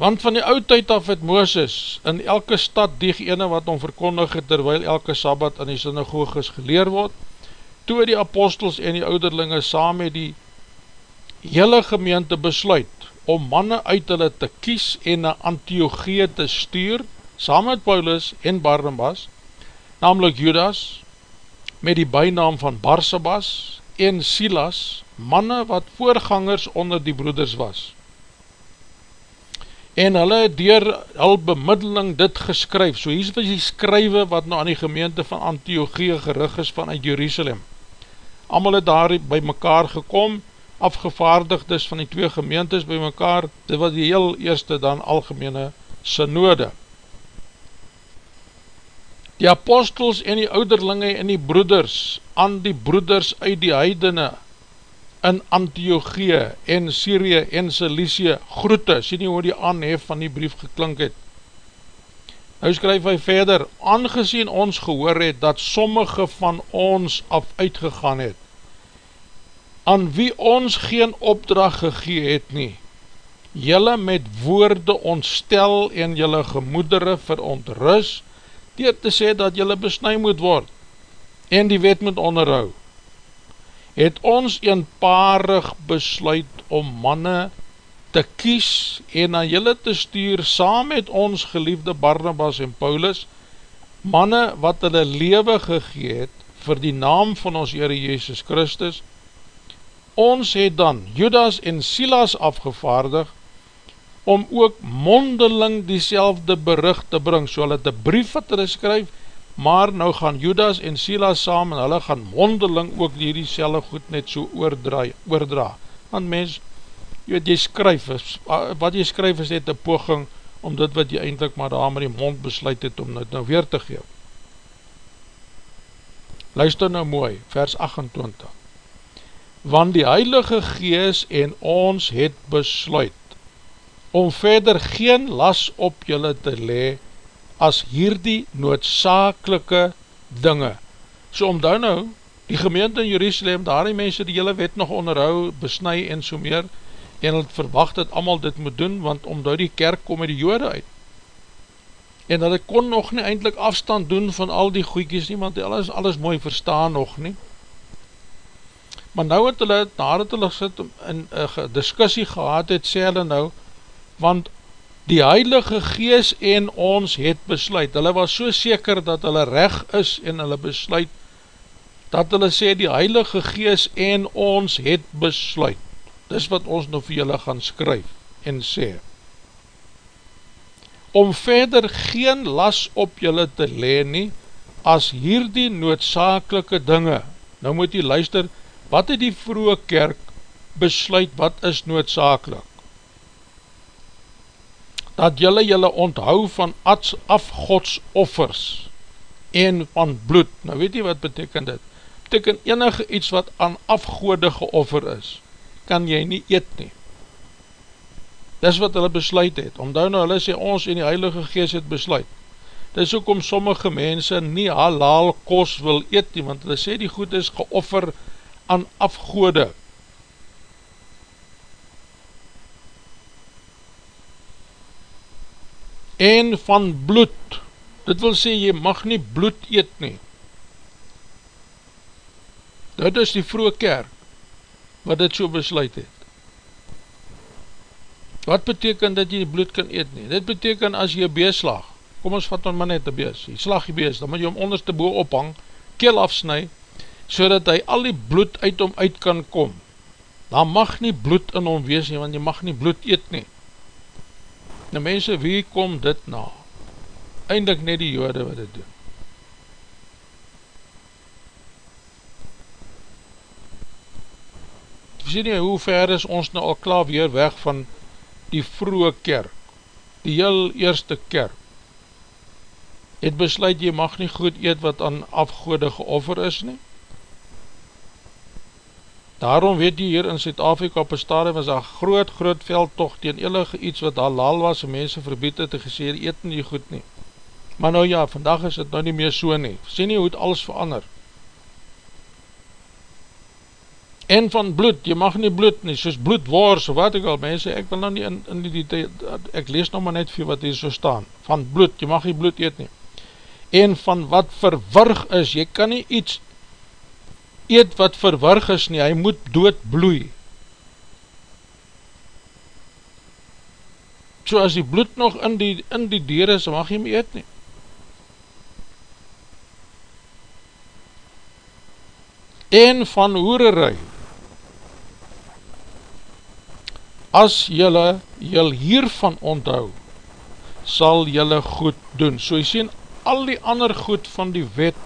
Want van die oudtijd af het Mooses in elke stad die ene wat om verkondig het, terwyl elke Sabbat in die synagoges geleer word, toe die apostels en die ouderlinge saam met die hele gemeente besluit om manne uit hulle te kies en na Antiochie te stuur, saam met Paulus en Barnabas, namelijk Judas, met die bijnaam van Barsabas en Silas, manne wat voorgangers onder die broeders was. En hulle dier al bemiddeling dit geskryf, so hier is die skrywe wat nou aan die gemeente van Antiochie gerig is vanuit Jerusalem. Amal het daar by mekaar gekom, afgevaardigd is van die twee gemeentes by mekaar, dit was die heel eerste dan algemene synode die apostels en die ouderlinge en die broeders aan die broeders uit die heidene in Antiochie en Syrië en Cilicie groete, sê nie hoe die aanhef van die brief geklink het. Nou skryf hy verder, aangezien ons gehoor het dat sommige van ons af uitgegaan het, aan wie ons geen opdracht gegee het nie, jylle met woorde ontstel en jylle gemoedere verontrust, dier te sê dat jylle besnui moet word en die wet moet onderhou, het ons eenparig besluit om manne te kies en aan jylle te stuur saam met ons geliefde Barnabas en Paulus, manne wat hulle lewe gegeet vir die naam van ons Heere Jezus Christus, ons het dan Judas en Silas afgevaardig om ook mondeling die selfde bericht te bring, so hulle het een brief wat hulle skryf, maar nou gaan Judas en Silas saam en hulle gaan mondeling ook die die selwe goed net so oordra, oordra. Want mens, jy weet, jy skryf, wat jy skryf is net een poging om dit wat jy eindelijk maar daar met die mond besluit het om dit nou weer te geef. Luister nou mooi, vers 28. Want die Heilige Gees en ons het besluit, om verder geen las op julle te le as hierdie noodzakelike dinge. So om dan nou, die gemeente in Jerusalem, daar die mense die julle wet nog onderhou, besnui en so meer, en het verwacht dat allemaal dit moet doen, want om daar die kerk kom die jode uit. En dat ek kon nog nie eindelijk afstand doen van al die goeikies nie, want alles, alles mooi verstaan nog nie. Maar nou het hulle, nadat hulle sit in een discussie gehad het, sê hulle nou, want die Heilige Gees en ons het besluit, hulle was so seker dat hulle reg is en hulle besluit, dat hulle sê die Heilige Gees en ons het besluit, dis wat ons nou vir julle gaan skryf en sê, om verder geen las op julle te leen nie, as hierdie noodzakelike dinge, nou moet jy luister, wat het die vroege kerk besluit, wat is noodzakelik? dat jylle jylle onthou van afgodsoffers en van bloed. Nou weet jy wat beteken dit? Beteken enige iets wat aan afgoede geoffer is, kan jy nie eet nie. Dis wat hulle besluit het. Omdou nou hulle sê ons en die Heilige Geest het besluit. Dis ook om sommige mense nie halal kos wil eet nie, want hulle sê die goed is geoffer aan afgoede. En van bloed, dit wil sê jy mag nie bloed eet nie. Dit is die vroege kerk, wat dit so besluit het. Wat beteken dat jy die bloed kan eet nie? Dit beteken as jy bees slag, kom ons vat ons maar net een bees, jy slag die bees, dan moet jy hom onderste boe ophang, keel afsnui, so dat hy al die bloed uit hom uit kan kom. Dan mag nie bloed in hom wees nie, want jy mag nie bloed eet nie. Nou mense, wie kom dit na? Eindelijk net die jode wat dit doen. Sien jy, hoe ver is ons nou al klaar weer weg van die vroege kerk, die heel eerste kerk, het besluit jy mag nie goed eet wat aan afgoede geoffer is nie. Daarom weet jy hier in Zuid-Afrika op een stadium was daar groot groot veldtocht tegen enige iets wat halal was en mense verbied het en gesê eet nie goed nie. Maar nou ja, vandag is het nou nie meer so nie. Sê nie hoe het alles verander. en van bloed, jy mag nie bloed nie, soos bloedwors, of wat ek al, mense, ek wil nou nie in, in die, die, ek lees nou maar net vir wat hier so staan, van bloed, jy mag nie bloed eet nie, en van wat verwurg is, jy kan nie iets eet wat verwurg is nie, hy moet dood bloei, so as die bloed nog in die, in die dier is, mag jy my eet nie, en van hoererij, as jylle jyl hiervan onthou, sal jylle goed doen. So jy sien, al die ander goed van die wet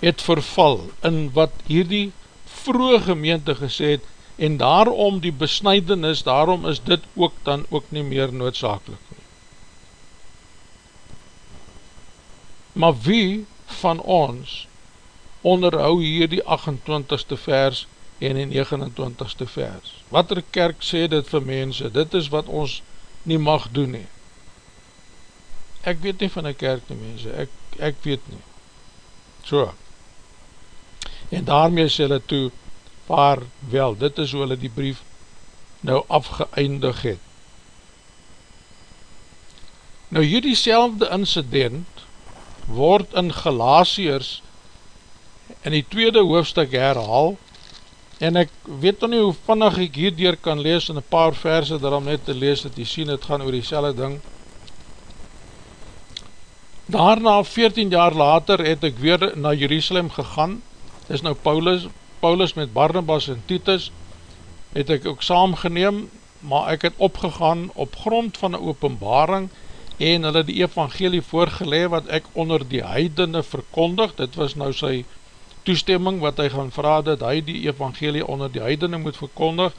het verval in wat hierdie vroege gemeente gesê het, en daarom die besnijdenis, daarom is dit ook dan ook nie meer noodzakelik nie. Maar wie van ons onderhou hier die 28ste vers en die 29ste vers. Wat er kerk sê dit vir mense, dit is wat ons nie mag doen nie. Ek weet nie van die kerk nie mense, ek, ek weet nie. So, en daarmee sê hulle toe, vaar wel, dit is hoe hulle die brief nou afgeëindig het. Nou hierdie selfde incident word in Galatiërs in die tweede hoofdstuk herhaal En ek weet nie hoe vannig ek hierdoor kan lees in een paar verse daarom net te lees dat jy sien het gaan oor die ding. Daarna 14 jaar later het ek weer na Jerusalem gegaan, is nou Paulus, Paulus met Barnabas en Titus, het ek ook saamgeneem, maar ek het opgegaan op grond van een openbaring en hulle die evangelie voorgeleid wat ek onder die heidene verkondig, dit was nou sy toestemming wat hy gaan vraag dat hy die evangelie onder die heidene moet verkondig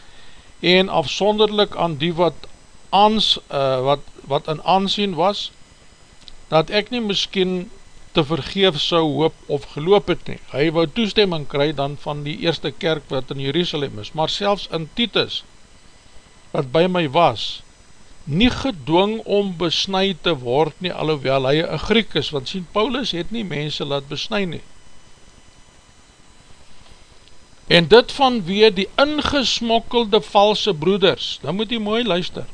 en afsonderlik aan die wat, aans, uh, wat, wat in aansien was dat ek nie miskien te vergeef sou hoop of geloop het nie. Hy wou toestemming kry dan van die eerste kerk wat in Jerusalem is, maar selfs in Titus wat by my was nie gedwong om besnui te word nie, alhoewel hy een Griek is, want sien Paulus het nie mense laat besnui nie. En dit vanweer die ingesmokkelde valse broeders, dan moet jy mooi luister,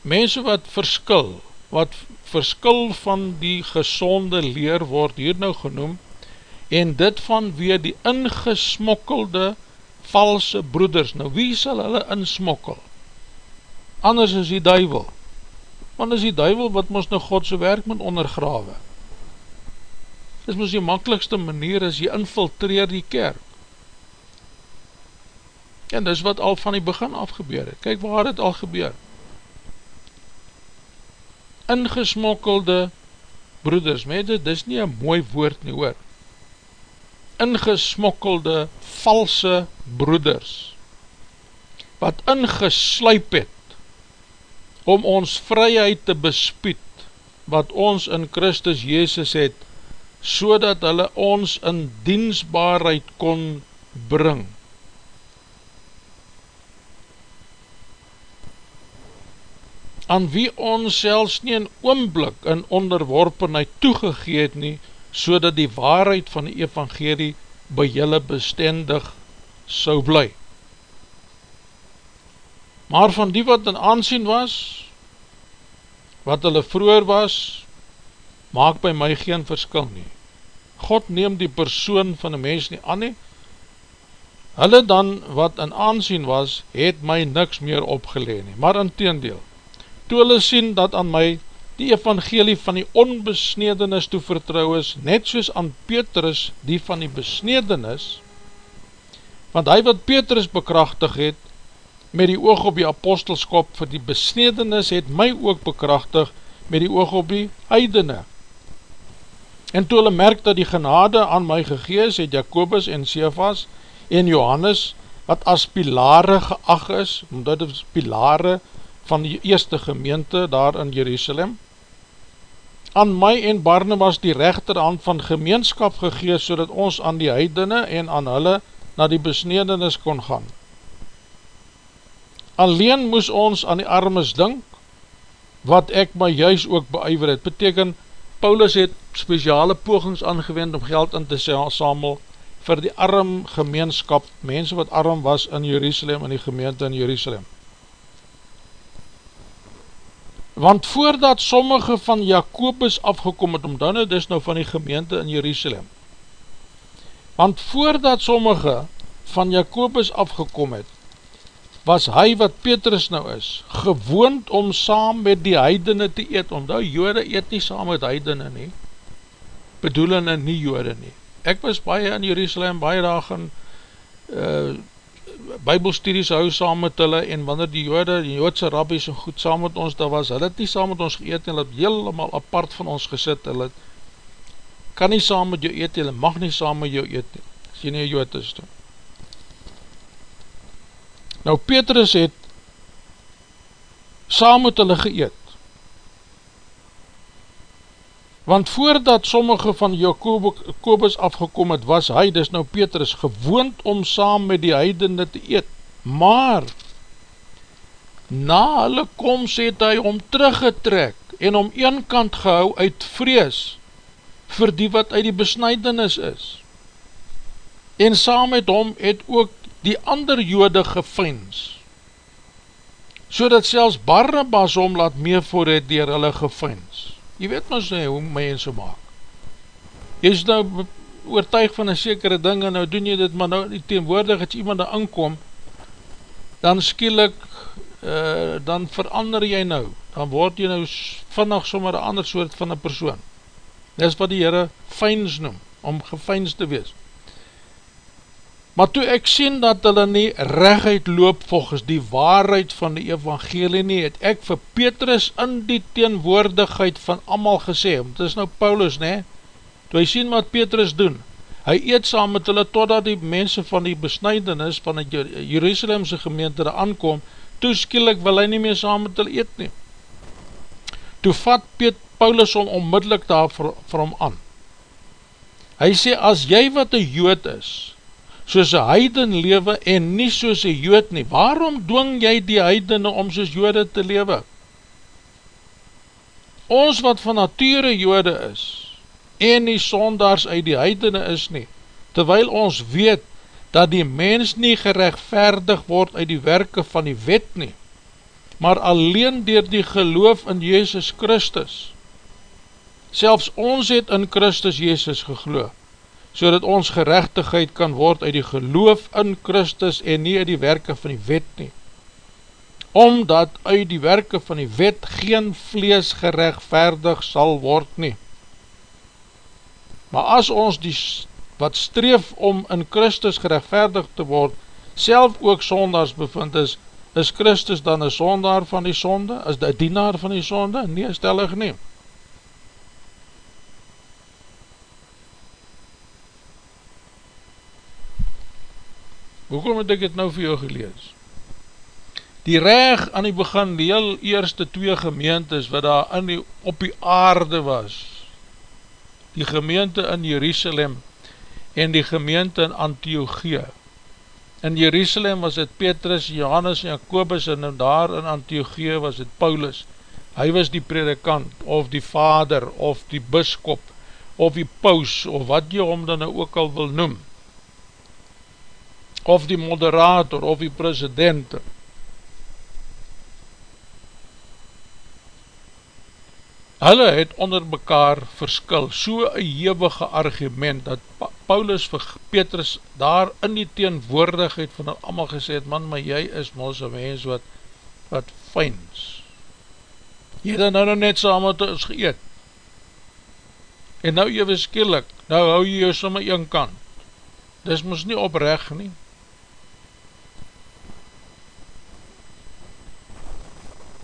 mense wat verskil, wat verskil van die gezonde leer word hier nou genoem, en dit vanweer die ingesmokkelde valse broeders, nou wie sal hulle insmokkel? Anders is die duivel, want is die duivel wat ons nou Godse werk moet ondergrawe. Dit is ons die makkelijkste manier as jy infiltreer die kerk. En dis wat al van die begin af gebeur het. Kijk waar het al gebeur. Ingesmokkelde broeders, mense, dis nie een mooi woord nie hoor. Ingesmokkelde valse broeders, wat ingesluip het, om ons vryheid te bespied, wat ons in Christus Jezus het, so dat hulle ons in diensbaarheid kon bring. Aan wie ons selfs nie een oomblik in onderworpenheid toegegeet nie, so dat die waarheid van die evangerie by julle bestendig sou bly. Maar van die wat in aansien was, wat hulle vroeger was, maak by my geen verskil nie. God neem die persoon van die mens nie aan nie, hulle dan wat in aansien was, het my niks meer opgeleen nie, maar in teendeel, toe hulle sien dat aan my die evangelie van die onbesnedenis toe vertrouw is, net soos aan Petrus die van die besnedenis, want hy wat Petrus bekrachtig het, met die oog op die apostelskop vir die besnedenis het my ook bekrachtig met die oog op die heidene. En toe hulle merk dat die genade aan my gegees het Jacobus en Sefas en Johannes wat as pilare geag is, omdat het pilare van die eerste gemeente daar in Jerusalem, aan my en Barnabas die rechterhand van gemeenskap gegees, so ons aan die heidene en aan hulle na die besnedenis kon gaan. Alleen moes ons aan die armes dink, wat ek my juist ook beuiver het. Beteken, Paulus het speciale pogings aangewend om geld in te samel vir die arm gemeenskap, mense wat arm was in Jerusalem, in die gemeente in Jerusalem. Want voordat sommige van Jacobus afgekom het, om dan het is nou van die gemeente in Jerusalem, want voordat sommige van Jacobus afgekom het, was hy wat Petrus nou is, gewoond om saam met die heidene te eet, omdat jode eet nie saam met heidene nie, bedoelende nie jode nie. Ek was baie in Jerusalem, baie dag in uh, bybelstudies hou saam met hulle, en wanneer die jode, die joodse rabbies so goed saam met ons daar was, hulle het nie saam met ons geëet, en hulle het helemaal apart van ons gesit, hulle kan nie saam met jou eet, hulle mag nie saam met jou eet, as jy nie een jood is toe. Nou Petrus het saam met hulle geëet. Want voordat sommige van Jacobus afgekom het, was hy, dis nou Petrus, gewoond om saam met die heidende te eet. Maar, na hulle koms het hy om teruggetrek en om een kant gehou uit vrees vir die wat uit die besnijdenis is. En saam met hom het ook die ander jode gefeins, so dat selfs Barnabas om laat meevoor het dier hulle gefeins. Jy weet maar sê hoe mense maak. Jy is nou oortuig van een sekere ding en nou doen jy dit, maar nou die teenwoordig as iemand daar aankom, dan skielik, uh, dan verander jy nou, dan word jy nou vannig sommer een ander soort van een persoon. Dit is wat die Heere feins noem, om gefeins te wees. Maar toe ek sien dat hulle nie rechtheid loop volgens die waarheid van die evangelie nie, het ek vir Petrus in die teenwoordigheid van allemaal gesê, want het is nou Paulus nie, toe hy sien wat Petrus doen, hy eet saam met hulle totdat die mense van die besnijdenis van die Jerusalemse gemeente daar aankom, toe skielik wil hy nie meer saam met hulle eet nie. Toe vat Piet, Paulus om onmiddellik daar vir, vir hom aan. Hy sê, as jy wat een jood is, soos een heiden lewe en nie soos een jood nie. Waarom dwing jy die heidene om soos jode te lewe? Ons wat van nature jode is, en die sondaars uit die heidene is nie, terwyl ons weet, dat die mens nie gerechtvaardig word uit die werke van die wet nie, maar alleen dier die geloof in Jezus Christus. Selfs ons het in Christus Jezus gegloof, so dat ons gerechtigheid kan word uit die geloof in Christus en nie uit die werke van die wet nie. Omdat uit die werke van die wet geen vlees gerechtvaardig sal word nie. Maar as ons die wat streef om in Christus gerechtvaardig te word, self ook sondags bevind is, is Christus dan een sondaar van die sonde? Is die dienaar van die sonde? Nee, stellig nie. Hoekom het ek het nou vir jou gelees? Die reg aan die begin, die heel eerste twee gemeentes wat daar in die, op die aarde was, die gemeente in Jerusalem en die gemeente in Antiochie. In Jerusalem was het Petrus, Johannes en Jacobus en daar in Antiochie was het Paulus. Hy was die predikant of die vader of die biskop of die paus of wat jy hom dan nou ook al wil noem. Of die moderator of die president. Hulle het onder mekaar verskil, so een hewige argument, dat Paulus vir Petrus daar in die teenwoordigheid van hulle allemaal gesê het, man, maar jy is mos een mens wat, wat fijns. Jy het nou nou net saam met ons geëet. En nou jy weeskielik, nou hou jy jou somme een kant. Dis mos nie oprecht nie.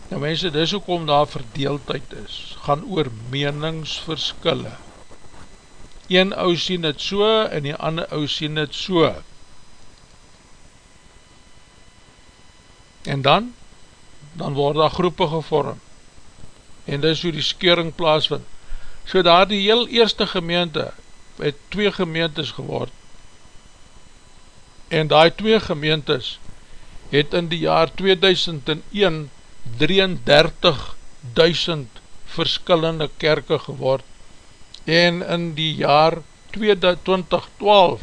Nou mense, dis ook om daar verdeeldheid is, gaan oor meningsverskille. Een ou sien het so, en die ander ou sien het so. En dan, dan word daar groepe gevorm, en dis hoe die skering plaas vind. So daar die heel eerste gemeente, het twee gemeentes geword, en die twee gemeentes, het in die jaar 2001 33.000 verskillende kerke geword en in die jaar 2012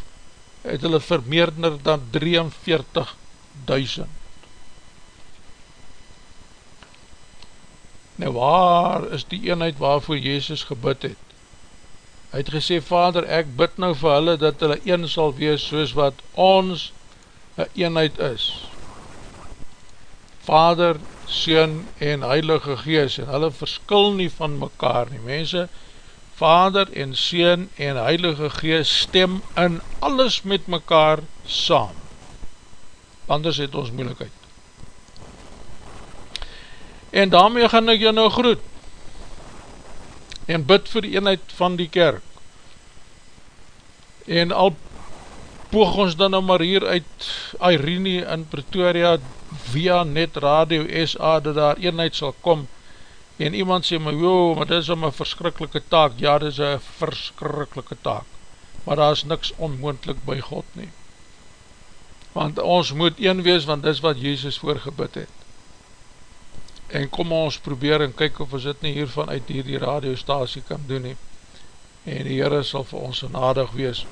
het hulle vermeerder dan 43.000 Nou waar is die eenheid waarvoor Jezus gebid het? Hy het gesê, Vader, ek bid nou vir hulle dat hulle een sal wees soos wat ons een eenheid is. Vader, Seen en Heilige Gees en hulle verskil nie van mekaar nie. Mense, Vader en Seen en Heilige Gees stem in alles met mekaar saam. Anders het ons moeilikheid. En daarmee gaan ek jou nou groet en bid vir die eenheid van die kerk. En al poog ons dan nou maar hier uit Irene in Pretoria via Net Radio SA dat daar eenheid sal kom en iemand sê my, joh, maar dit is om een verskrikkelike taak, ja, dit is een verskrikkelike taak, maar daar is niks onmoendlik by God nie. Want ons moet een wees, want dit is wat Jezus voorgebid het. En kom ons probeer en kyk of ons dit nie hiervan uit hier die radiostasie kan doen nie. En die Heere sal vir ons nadig wees,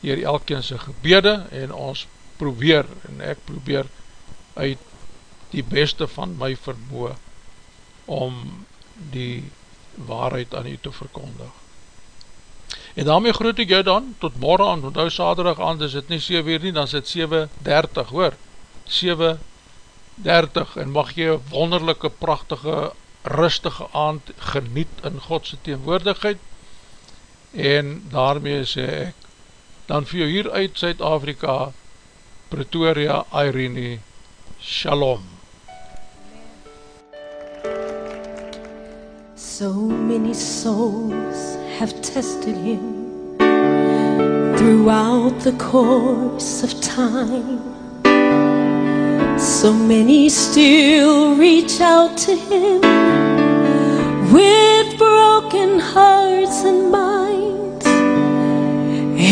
hier elkeen sy gebede, en ons probeer, en ek probeer uit die beste van my vermoe om die waarheid aan u te verkondig. En daarmee groet ek jou dan, tot morgen aan, want nou saterdag aan, is het nie 7 uur nie, dan is het 7.30, hoor, 7.30, en mag jy wonderlijke, prachtige, rustige aand geniet in Godse teenwoordigheid, en daarmee sê ek, dan vir jou hier uit Zuid-Afrika, Pretoria, Irene, Shalom. So many souls have tested him throughout the course of time. So many still reach out to him with broken hearts and minds.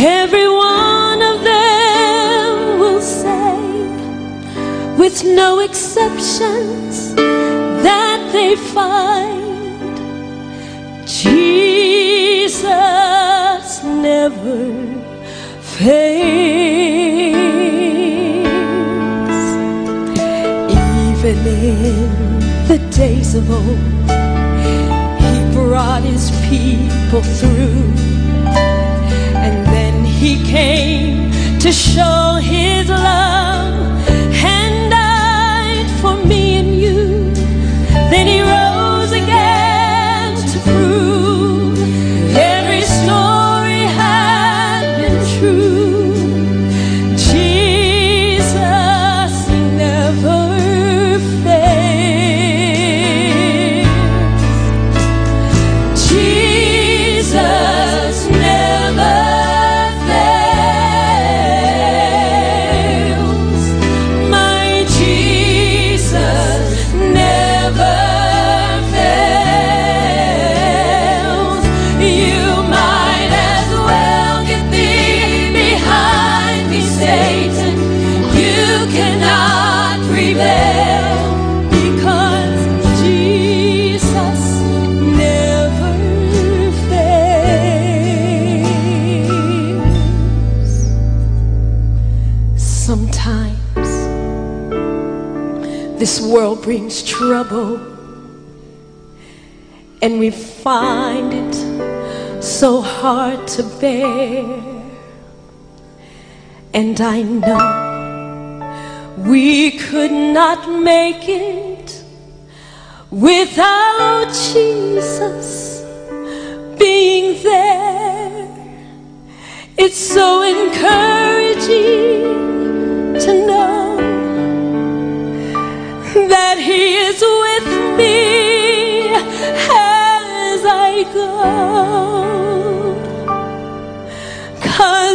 Every with no exceptions, that they find Jesus never fails. Even in the days of old, He brought His people through. And then He came to show His love Then He rose trouble, and we find it so hard to bear. And I know we could not make it without Jesus being there. It's so encouraging to know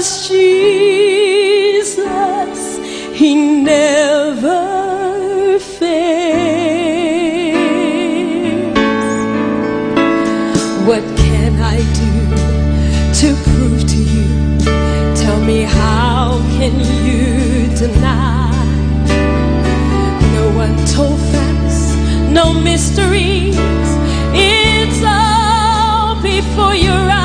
Cause Jesus, He never fails. What can I do to prove to you? Tell me, how can you deny? No untold facts, no mysteries. It's all before your eyes.